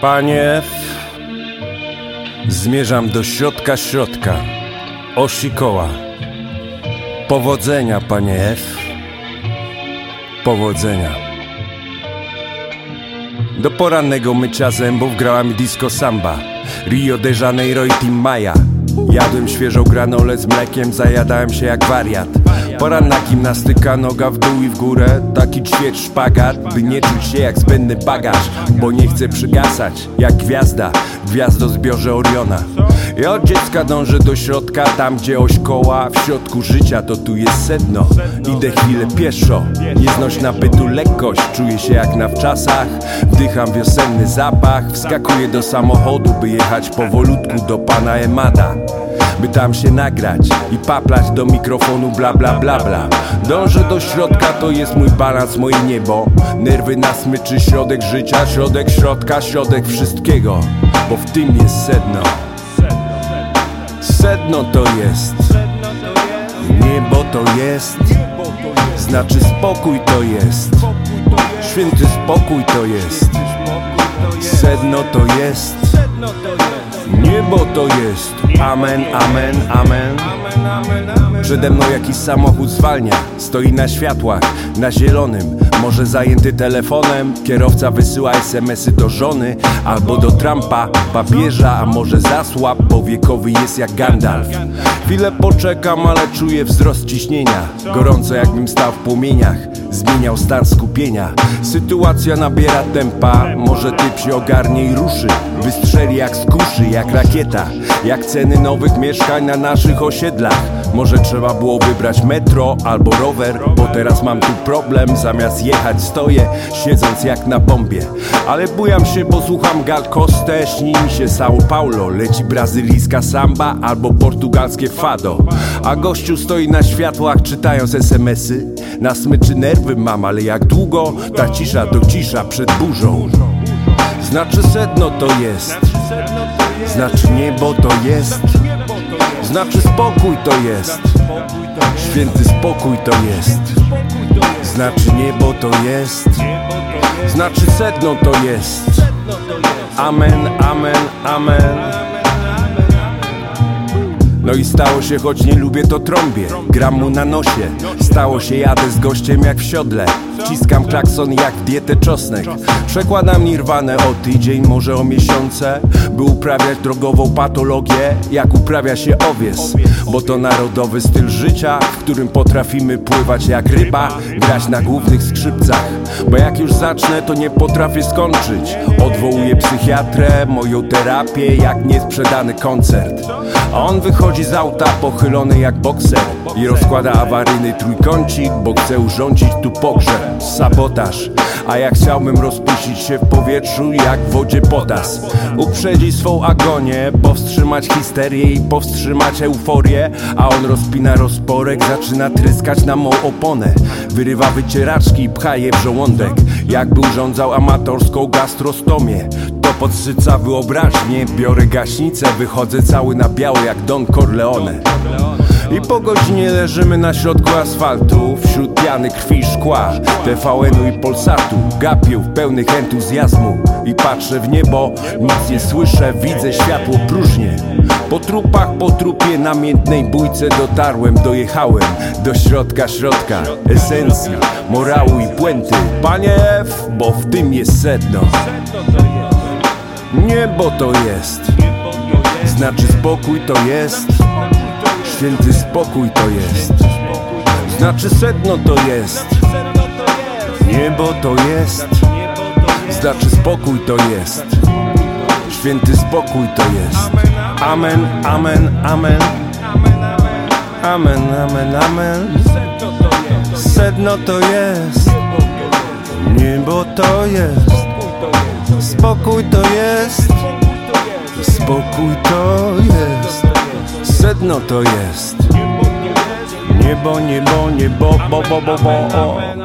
Panie zmierzam do środka środka, osi koła. Powodzenia, panie F, powodzenia. Do porannego mycia zębów grała mi disco samba, Rio de Janeiro i Tim Maya. Jadłem świeżą granolę z mlekiem, zajadałem się jak wariat. Poranna gimnastyka, noga w dół i w górę. Taki ćwierć szpagat, by nie czuć się jak zbędny bagaż Bo nie chcę przygasać, jak gwiazda. Gwiazdo zbiorze Oriona I od dziecka dążę do środka, tam gdzie oś koła. W środku życia to tu jest sedno. Idę chwilę pieszo, nieznośna bytu lekkość. Czuję się jak na wczasach, wdycham wiosenny zapach. Wskakuję do samochodu, by jechać powolutku do pana Emada. By tam się nagrać i paplać do mikrofonu bla bla bla bla. Dążę do środka, to jest mój balans, moje niebo. Nerwy na smyczy, środek życia, środek środka, środek wszystkiego. Bo w tym jest sedno Sedno to jest. Niebo to jest. Znaczy spokój to jest. Święty spokój to jest. Sedno to jest. Niebo to jest. Amen, amen, amen Przede mną jakiś samochód zwalnia. Stoi na światłach, na zielonym. Może zajęty telefonem. Kierowca wysyła smsy do żony Albo do Trumpa, papieża A może zasłab, bo wiekowy jest jak Gandalf. Chwilę poczekam, ale czuję wzrost ciśnienia. Gorąco jakbym stał w płomieniach Zmieniał stan skupienia. Sytuacja nabiera tempa. Może typ się ogarnie i ruszy. Wystrzeli jak z kuszy, jak rakieta. Jak ceny nowych mieszkań na naszych osiedlach. Może trzeba było wybrać metro albo rower Bo teraz mam tu problem. Zamiast jechać stoję Siedząc jak na bombie. Ale bujam się, bo słucham Gal Coste. Śni mi się São Paulo. Leci brazylijska samba albo portugalskie fado. A gościu stoi na światłach czytając smsy Na smyczy nerwy mam, ale jak długo Ta cisza docisza przed burzą. Znaczy sedno to jest Znaczy niebo to jest Znaczy spokój to jest Święty spokój to jest Znaczy niebo to jest Znaczy sedno to jest. Amen, amen, amen no i stało się, choć nie lubię to trąbię. Gram mu na nosie. Stało się, jadę z gościem jak w siodle Wciskam klakson jak dietę czosnek. Przekładam nirwanę o tydzień, może o miesiące By uprawiać drogową patologię Jak uprawia się owies. Bo to narodowy styl życia W którym potrafimy pływać jak ryba Grać na głównych skrzypcach. Bo jak już zacznę, to nie potrafię skończyć. Odwołuję psychiatrę, moją terapię Jak niesprzedany koncert. A on wychodzi z auta pochylony jak bokser I rozkłada awaryjny trójkącik Bo chce urządzić tu pogrzeb Sabotaż. A ja chciałbym rozpuścić się w powietrzu jak w wodzie potas Uprzedzić swą agonię, powstrzymać histerię i powstrzymać euforię. A on rozpina rozporek, zaczyna tryskać na mą oponę. Wyrywa wycieraczki i pcha je w żołądek. Jakby urządzał amatorską gastrostomię To podsyca wyobraźnię, biorę gaśnicę Wychodzę cały na biało jak Don Corleone i po godzinie leżymy na środku asfaltu Wśród piany krwi szkła TVN-u i Polsatu Gapiów pełnych entuzjazmu I patrzę w niebo, nic nie słyszę Widzę światło próżnie po trupach, po trupie namiętnej bójce dotarłem, dojechałem do środka środka esencji, morału i puenty. Panie F, bo w tym jest sedno. Niebo to jest, znaczy spokój to jest. Święty spokój to jest. Znaczy sedno to jest. Niebo to jest. Znaczy spokój to jest. Święty spokój to jest. Amen, amen, amen. Amen, amen, amen. Sedno to jest. Niebo to jest. Spokój to jest. Spokój to jest sedno to jest Niebo, niebo, niebo, bo, bo, bo, bo, bo.